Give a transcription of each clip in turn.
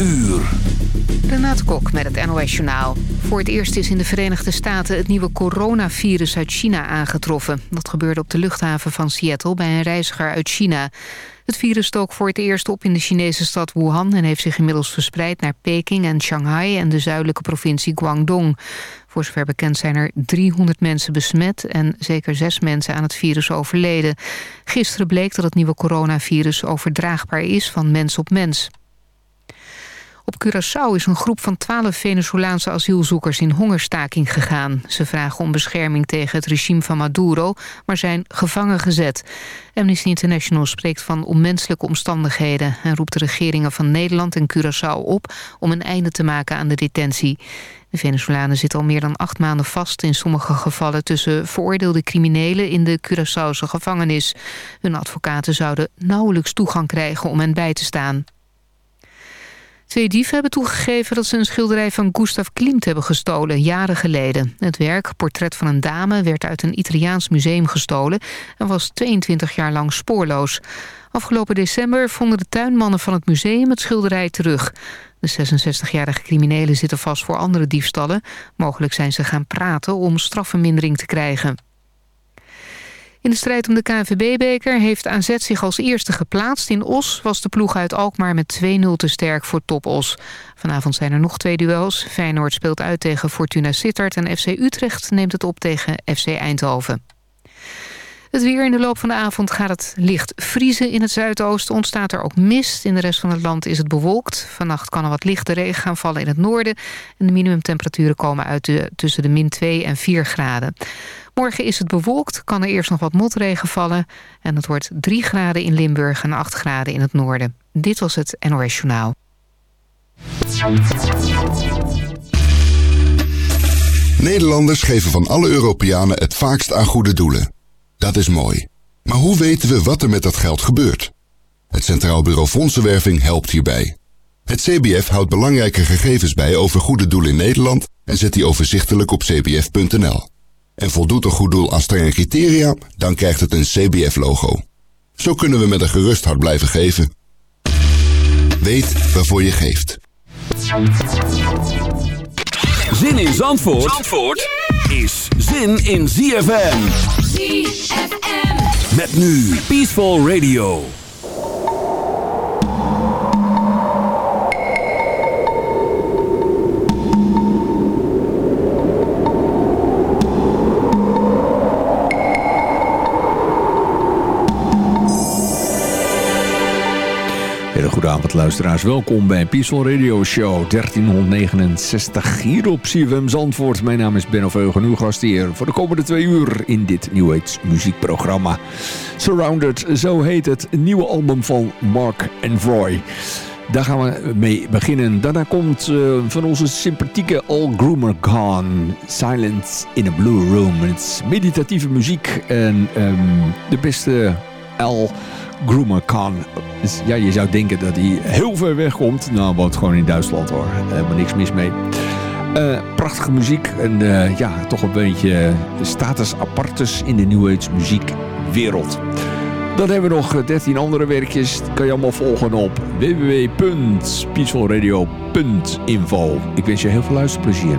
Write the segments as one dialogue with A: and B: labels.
A: uur.
B: Renate Kok met het NOS Journaal. Voor het eerst is in de Verenigde Staten het nieuwe coronavirus uit China aangetroffen. Dat gebeurde op de luchthaven van Seattle bij een reiziger uit China. Het virus stook voor het eerst op in de Chinese stad Wuhan... en heeft zich inmiddels verspreid naar Peking en Shanghai... en de zuidelijke provincie Guangdong. Voor zover bekend zijn er 300 mensen besmet... en zeker zes mensen aan het virus overleden. Gisteren bleek dat het nieuwe coronavirus overdraagbaar is van mens op mens. Op Curaçao is een groep van twaalf Venezolaanse asielzoekers in hongerstaking gegaan. Ze vragen om bescherming tegen het regime van Maduro, maar zijn gevangen gezet. Amnesty International spreekt van onmenselijke omstandigheden... en roept de regeringen van Nederland en Curaçao op om een einde te maken aan de detentie. De Venezolanen zitten al meer dan acht maanden vast... in sommige gevallen tussen veroordeelde criminelen in de Curaçaose gevangenis. Hun advocaten zouden nauwelijks toegang krijgen om hen bij te staan. Twee dieven hebben toegegeven dat ze een schilderij van Gustav Klimt hebben gestolen, jaren geleden. Het werk, Portret van een dame, werd uit een Italiaans museum gestolen... en was 22 jaar lang spoorloos. Afgelopen december vonden de tuinmannen van het museum het schilderij terug. De 66-jarige criminelen zitten vast voor andere diefstallen. Mogelijk zijn ze gaan praten om strafvermindering te krijgen. In de strijd om de KNVB-beker heeft AZ zich als eerste geplaatst. In Os was de ploeg uit Alkmaar met 2-0 te sterk voor Top Os. Vanavond zijn er nog twee duels. Feyenoord speelt uit tegen Fortuna Sittard... en FC Utrecht neemt het op tegen FC Eindhoven. Het weer in de loop van de avond gaat het licht vriezen. In het zuidoosten ontstaat er ook mist. In de rest van het land is het bewolkt. Vannacht kan er wat lichte regen gaan vallen in het noorden. En de minimumtemperaturen komen uit de, tussen de min 2 en 4 graden. Morgen is het bewolkt, kan er eerst nog wat motregen vallen... en het wordt 3 graden in Limburg en 8 graden in het noorden. Dit was het NOS Journaal.
C: Nederlanders geven van alle Europeanen het vaakst aan goede doelen. Dat is mooi. Maar hoe weten we wat er met dat geld gebeurt? Het Centraal Bureau Fondsenwerving helpt hierbij. Het CBF houdt belangrijke gegevens bij over goede doelen in Nederland... en zet die overzichtelijk op cbf.nl en voldoet een goed doel aan strenge criteria, dan krijgt het een CBF-logo. Zo kunnen we met een gerust hart blijven geven. Weet waarvoor je geeft.
A: Zin in Zandvoort, Zandvoort is zin in ZFM. ZFM. Met nu Peaceful Radio.
D: Goedenavond luisteraars, welkom bij Peaceful Radio Show 1369 hier op CFM Zandvoort. Mijn naam is Ben of Eugen, uw gast hier voor de komende twee uur in dit New Age muziekprogramma. Surrounded, zo heet het nieuwe album van Mark and Roy. Daar gaan we mee beginnen. Daarna komt uh, van onze sympathieke All Groomer Gone. Silence in a Blue Room. Het is meditatieve muziek en um, de beste L Groomer Khan. Ja, je zou denken dat hij heel ver weg komt. Nou, woont gewoon in Duitsland hoor. Helemaal niks mis mee. Uh, prachtige muziek en uh, ja, toch een beetje status apartus in de New Age muziekwereld. Dan hebben we nog 13 andere werkjes. Kan je allemaal volgen op www.peacefulradio.info. Ik wens je heel veel luisterplezier.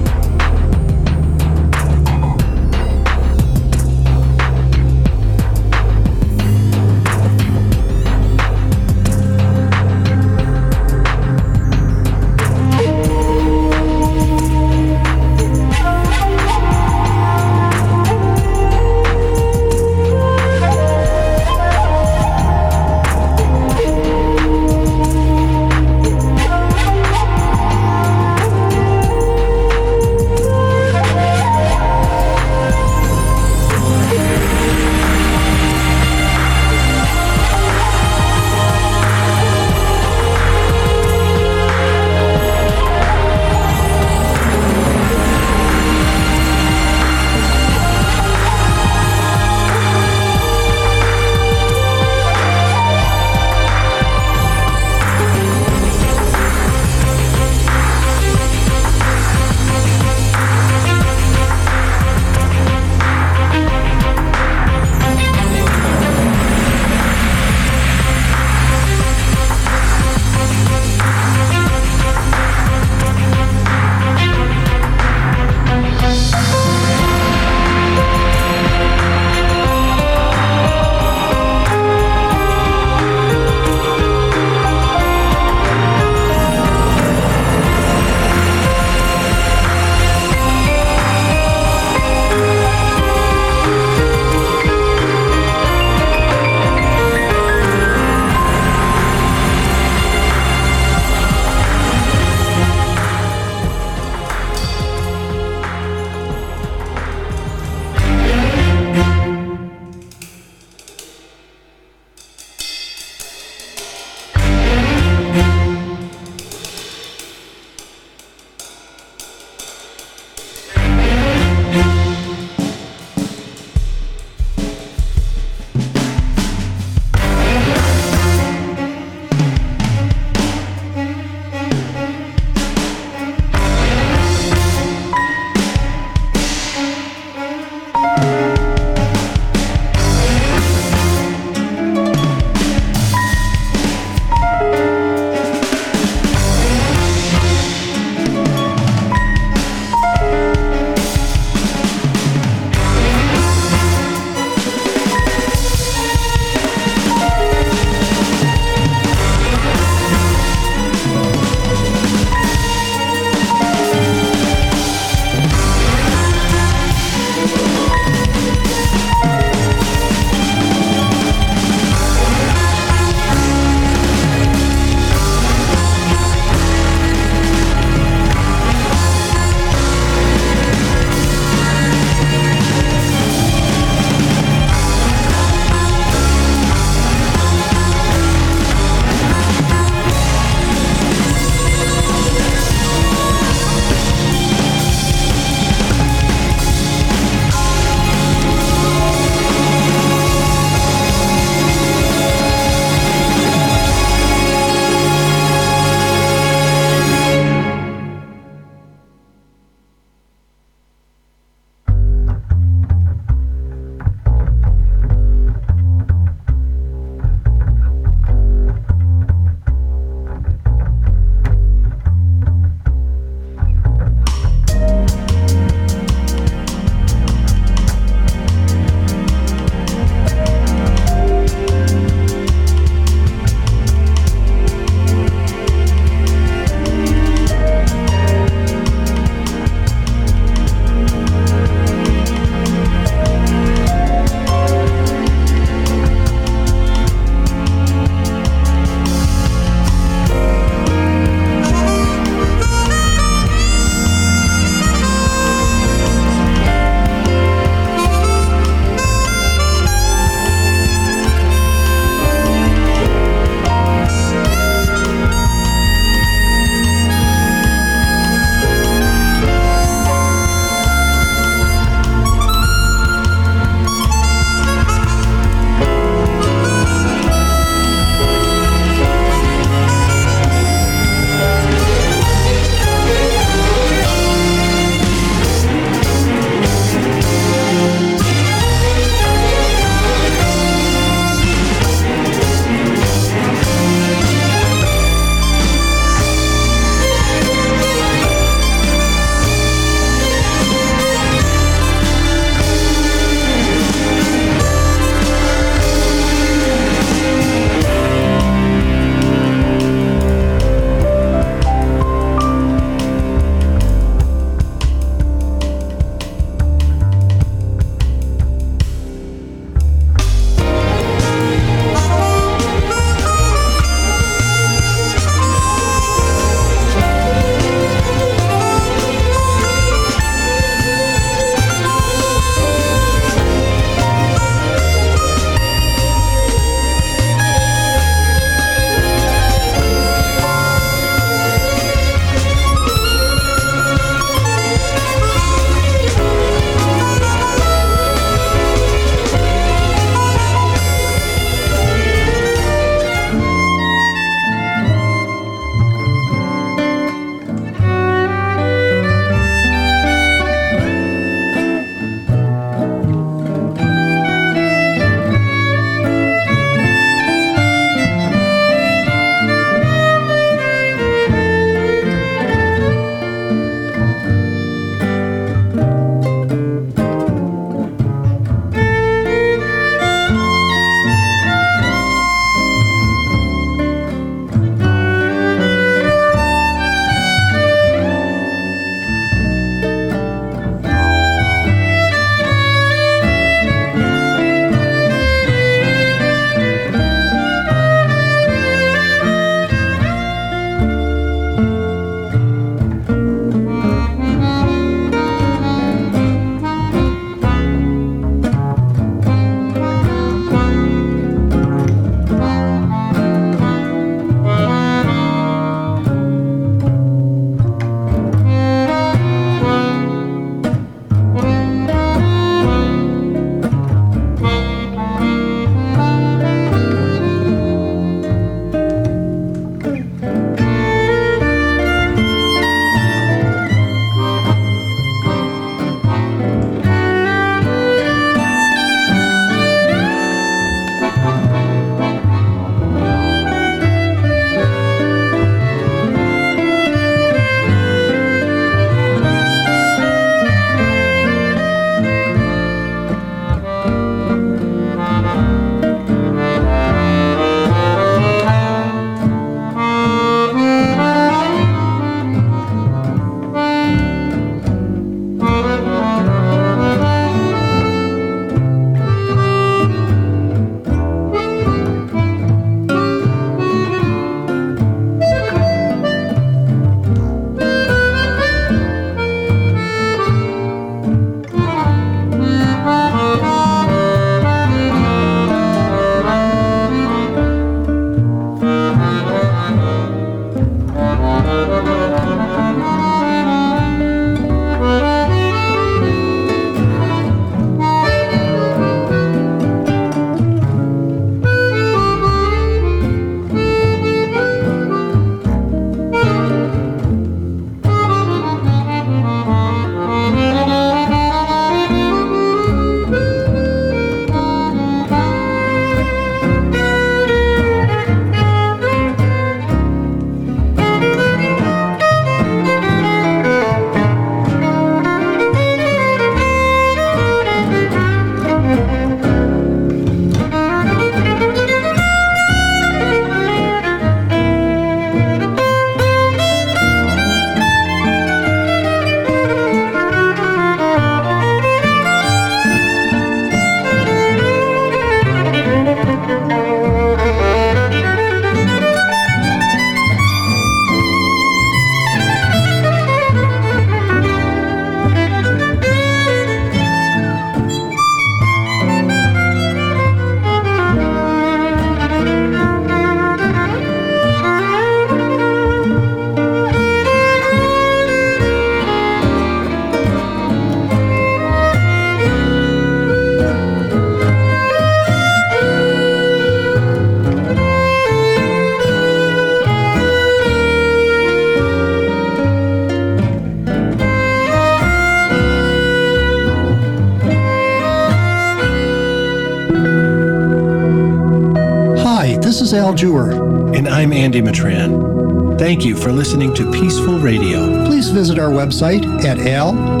E: And Andy Matran. Thank you for listening to Peaceful Radio.
F: Please visit our website at al-andy.com.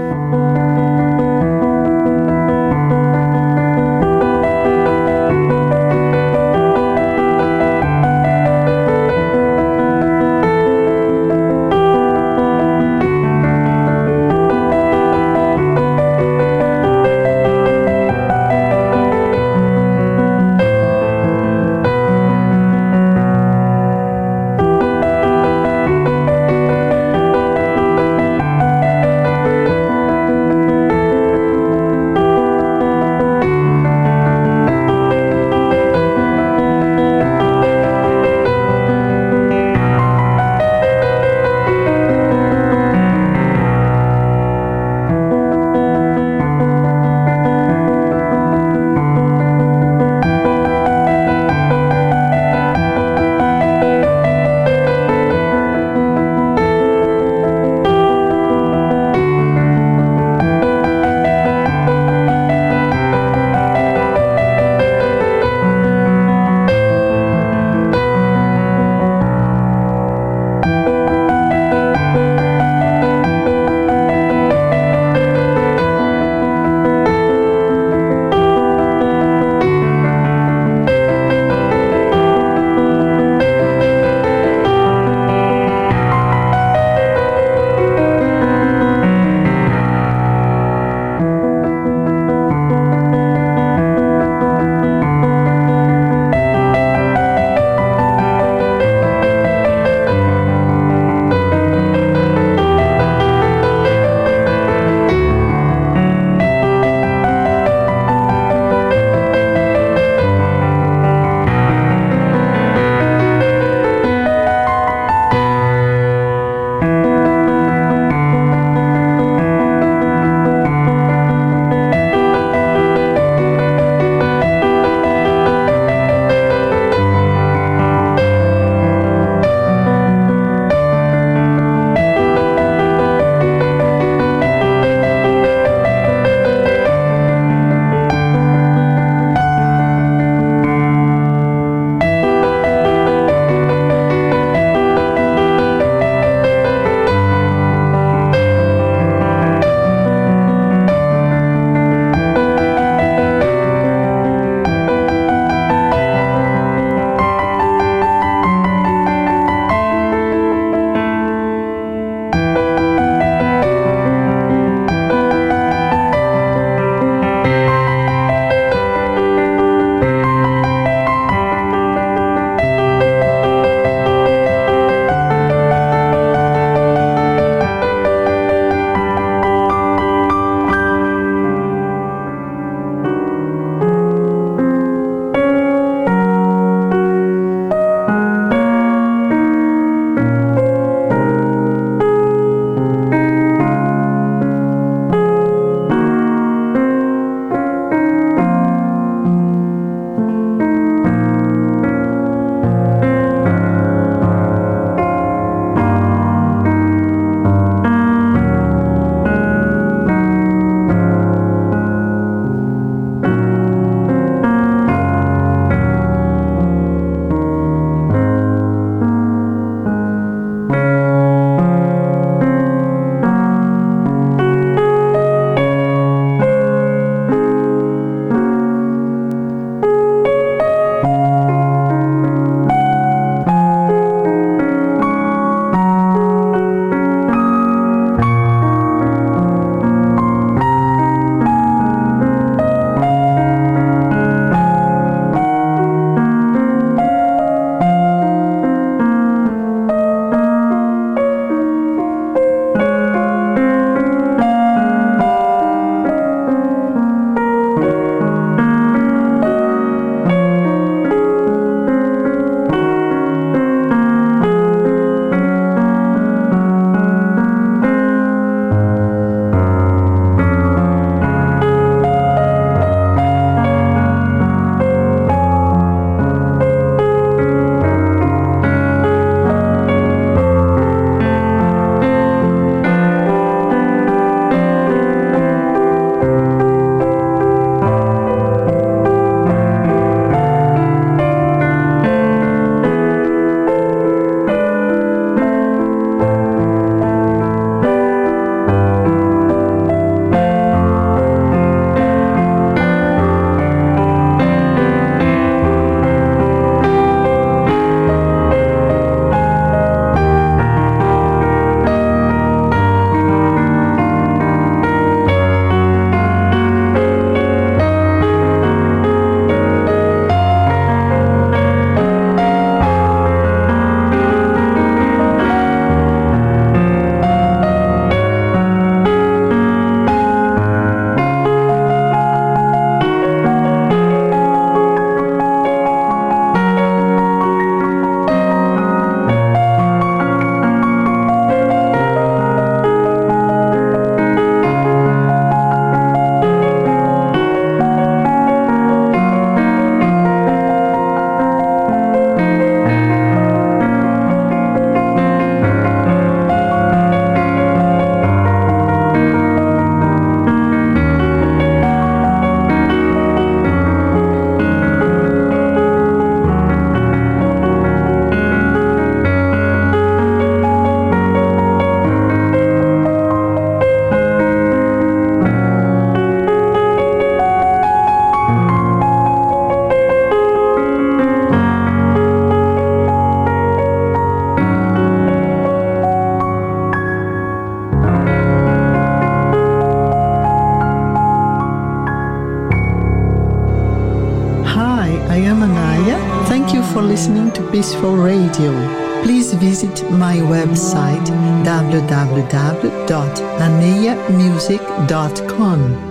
G: My website www.aneamusic.com.